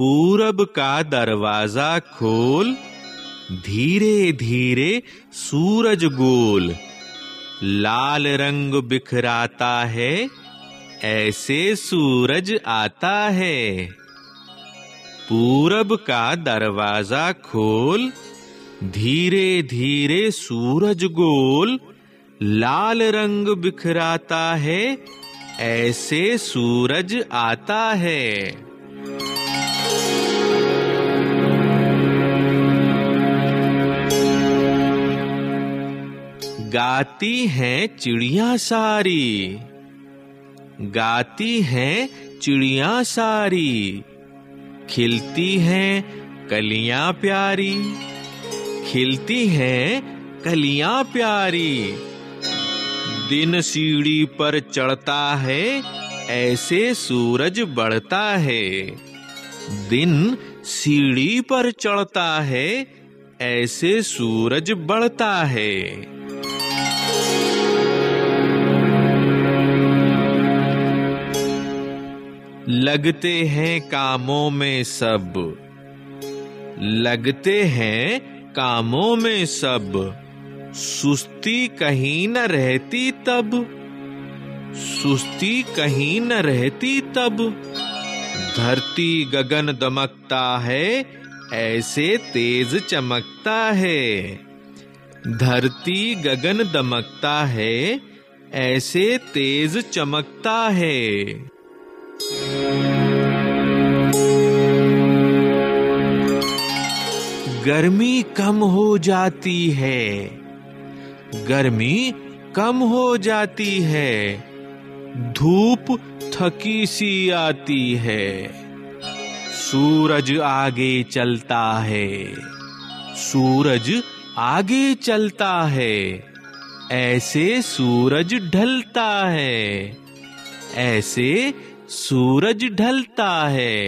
पूरब का दरवाज़ा खोल धीरे धीरे सूरज गोल। लाल रंग बिखराता है, ऐसे सूरज आता है। पूरब का दरवाज़ा खोल धीरे धीरे सूरज गोल। लाल रंग बिखराता है, ऐसे सूरज आता है। गाती हैं चिड़िया सारी। गाती हैं चिड़िया सारी। खिलती हैं कलियाँ प्यारी। खिलती हैं कलियाँ प्यारी। दिन सीढ़ी पर चढ़ता है, ऐसे सूरज बढ़ता है। दिन सीढ़ी पर चढ़ता है, ऐसे सूरज बढ़ता है। लगते हैं कामों में सब। लगते हैं कामों में सब। सुस्ती कहीं न रहती तब। सुस्ती कहीं न रहती तब। धरती गगन दमकता है, ऐसे तेज चमकता है। धरती गगन दमकता है, ऐसे तेज चमकता है। गर्मी कम हो जाती है। गर्मी कम हो जाती है। धूप थकी सी आती है। सूरज आगे चलता है। सूरज आगे चलता है। ऐसे सूरज ढलता है। ऐसे सूरज ढलता है।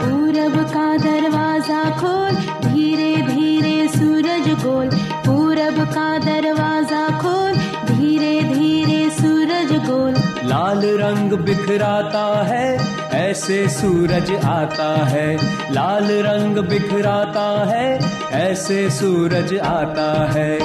पूरब का दरवाज़ा खोल लाल रंग बिखराता है, ऐसे सूरज आता है। लाल रंग बिखराता है, ऐसे सूरज आता है।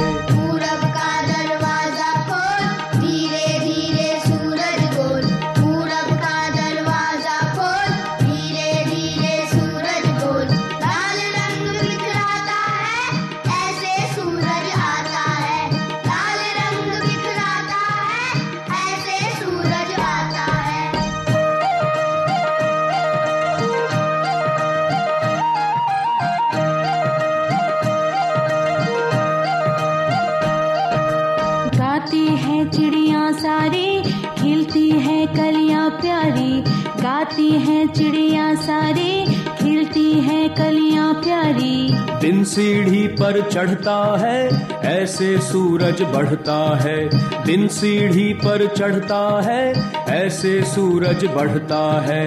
कलियाँ प्यारी। दिन सीढ़ी पर चढ़ता है ऐसे सूरज बढ़ता है। दिन सीढ़ी पर चढ़ता है ऐसे सूरज बढ़ता है।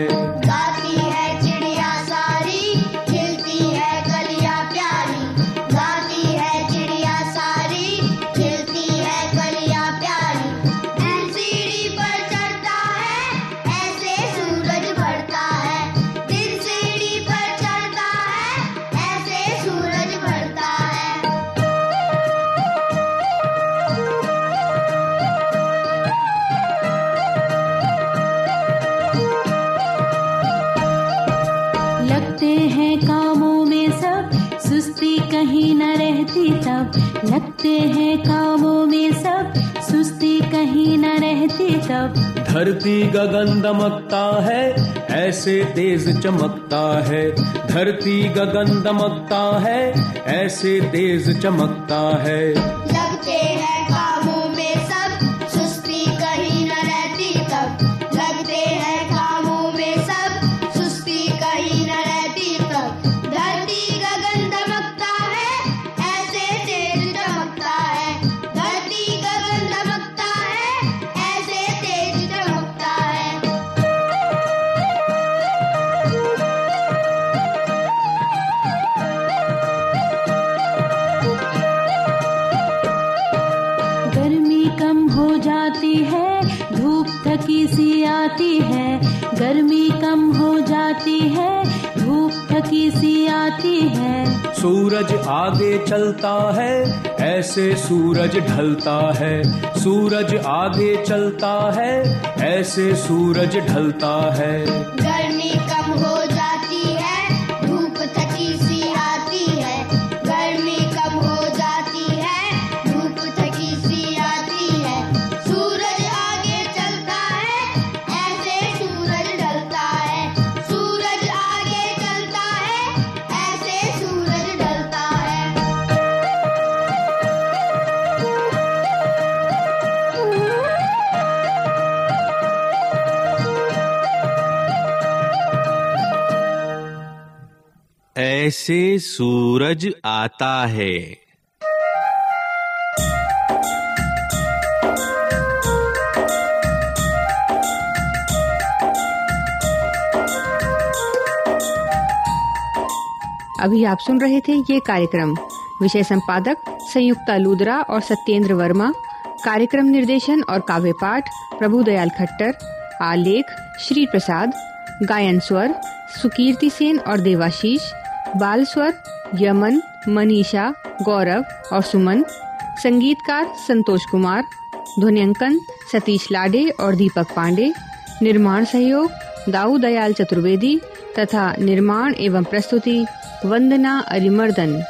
कहीं न रहती तब। लगते हैं कामों में सब। सुस्ती कहीं न रहती तब। धरती गगन दमकता है ऐसे तेज चमकता है। धरती गगन दमकता है ऐसे तेज चमकता है। लगते हैं जाती है धूप थकी सी आती है गर्मी कम हो जाती है धूप थकी सी आती है। सूरज आगे चलता है ऐसे सूरज ढलता है। सूरज आगे चलता है ऐसे सूरज ढलता है। गर्मी कम हो ऐसे सूरज आता है। अभी आप सुन रहे थे ये कार्यक्रम। विषय संपादक संयुक्ता लूदरा और सत्येंद्र वर्मा। कार्यक्रम निर्देशन और काव्य पाठ प्रभुदयाल खट्टर। आलेख श्री प्रसाद। गायन स्वर सुकीर्ति सेन और देवाशीष। बाल स्वर यमन, मनीषा, गौरव और सुमन। संगीतकार संतोष कुमार, ध्वनियांकन सतीश लाडे और दीपक पांडे। निर्माण सहयोग दाऊ दयाल चतुर्वेदी तथा निर्माण एवं प्रस्तुति वंदना अरिमर्दन।